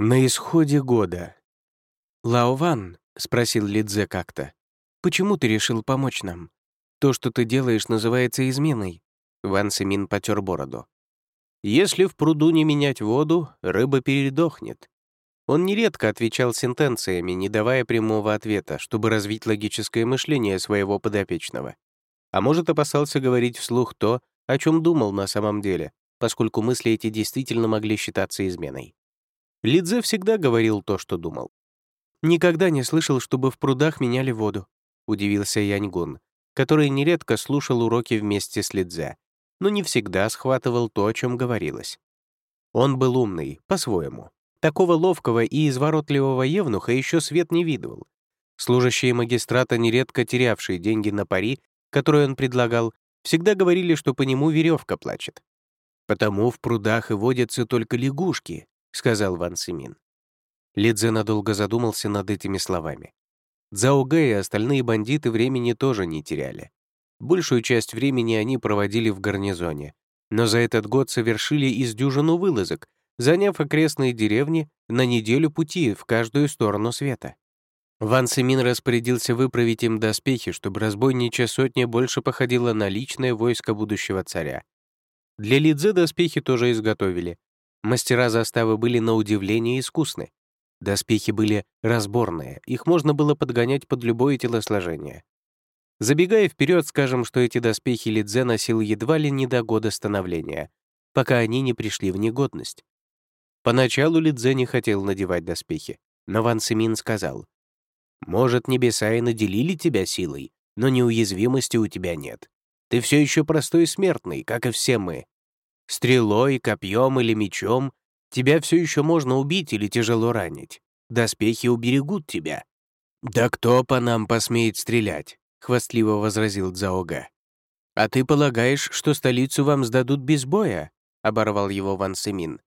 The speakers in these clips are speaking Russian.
На исходе года. «Лао Ван», — спросил Лидзе как-то, — «почему ты решил помочь нам? То, что ты делаешь, называется изменой». Ван Симин потер бороду. «Если в пруду не менять воду, рыба передохнет». Он нередко отвечал сентенциями, не давая прямого ответа, чтобы развить логическое мышление своего подопечного. А может, опасался говорить вслух то, о чем думал на самом деле, поскольку мысли эти действительно могли считаться изменой. Лидзе всегда говорил то, что думал. «Никогда не слышал, чтобы в прудах меняли воду», — удивился Яньгун, который нередко слушал уроки вместе с Лидзе, но не всегда схватывал то, о чем говорилось. Он был умный, по-своему. Такого ловкого и изворотливого евнуха еще свет не видывал. Служащие магистрата, нередко терявшие деньги на пари, которые он предлагал, всегда говорили, что по нему веревка плачет. «Потому в прудах и водятся только лягушки», — сказал Ван Симин. Лидзе надолго задумался над этими словами. Цзаога и остальные бандиты времени тоже не теряли. Большую часть времени они проводили в гарнизоне, но за этот год совершили из дюжину вылазок, заняв окрестные деревни на неделю пути в каждую сторону света. Ван Семин распорядился выправить им доспехи, чтобы разбойничья сотня больше походила на личное войско будущего царя. Для Лидзе доспехи тоже изготовили, Мастера заставы были на удивление искусны. Доспехи были разборные, их можно было подгонять под любое телосложение. Забегая вперед, скажем, что эти доспехи Лидзе носил едва ли не до года становления, пока они не пришли в негодность. Поначалу Лидзе не хотел надевать доспехи, но Ван Симин сказал, «Может, небеса и наделили тебя силой, но неуязвимости у тебя нет. Ты все еще простой смертный, как и все мы. Стрелой, копьем или мечом тебя все еще можно убить или тяжело ранить. Доспехи уберегут тебя». «Да кто по нам посмеет стрелять?» — хвастливо возразил Дзаога. «А ты полагаешь, что столицу вам сдадут без боя?» — оборвал его Ван Семин.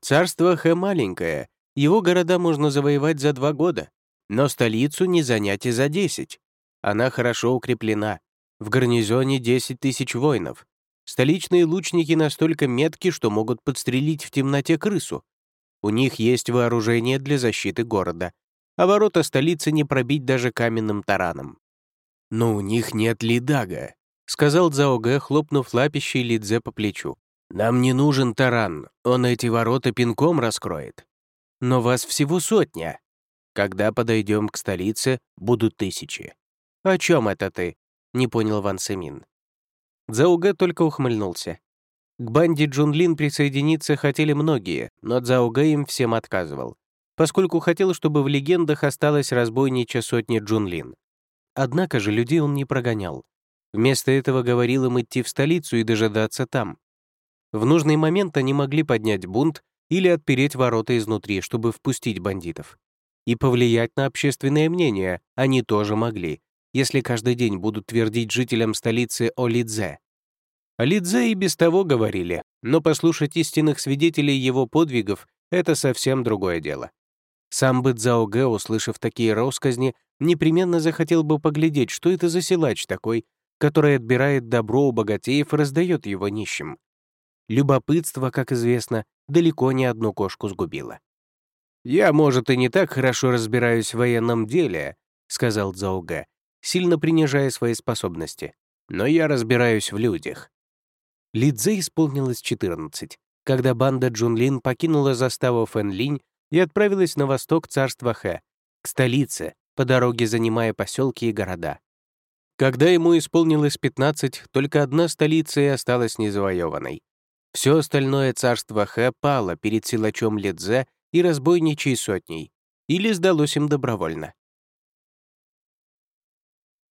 «Царство Хэ маленькое, его города можно завоевать за два года, но столицу не занять и за десять. Она хорошо укреплена. В гарнизоне десять тысяч воинов. Столичные лучники настолько метки, что могут подстрелить в темноте крысу. У них есть вооружение для защиты города, а ворота столицы не пробить даже каменным тараном. «Но у них нет лидага», — сказал Заогэ, хлопнув лапищей Лидзе по плечу. «Нам не нужен таран, он эти ворота пинком раскроет. Но вас всего сотня. Когда подойдем к столице, будут тысячи». «О чем это ты?» — не понял Ван Семин. Цзаугэ только ухмыльнулся. К банде Джунлин присоединиться хотели многие, но Цзаугэ им всем отказывал, поскольку хотел, чтобы в легендах осталась разбойничья сотня Джунлин. Однако же людей он не прогонял. Вместо этого говорил им идти в столицу и дожидаться там. В нужный момент они могли поднять бунт или отпереть ворота изнутри, чтобы впустить бандитов. И повлиять на общественное мнение они тоже могли, если каждый день будут твердить жителям столицы о Лидзе. О Лидзе и без того говорили, но послушать истинных свидетелей его подвигов — это совсем другое дело. Сам бы Цзаогэ, услышав такие россказни, непременно захотел бы поглядеть, что это за силач такой, который отбирает добро у богатеев и раздает его нищим. Любопытство, как известно, далеко не одну кошку сгубило. «Я, может, и не так хорошо разбираюсь в военном деле», — сказал Цзаогэ, сильно принижая свои способности. Но я разбираюсь в людях. Лидзе исполнилось 14, когда банда Джунлин покинула заставу Фэнлинь и отправилась на восток царства Хэ, к столице, по дороге занимая поселки и города. Когда ему исполнилось 15, только одна столица и осталась незавоеванной. Все остальное царство Хэ пало перед силачом Лидзе и разбойничей сотней, или сдалось им добровольно.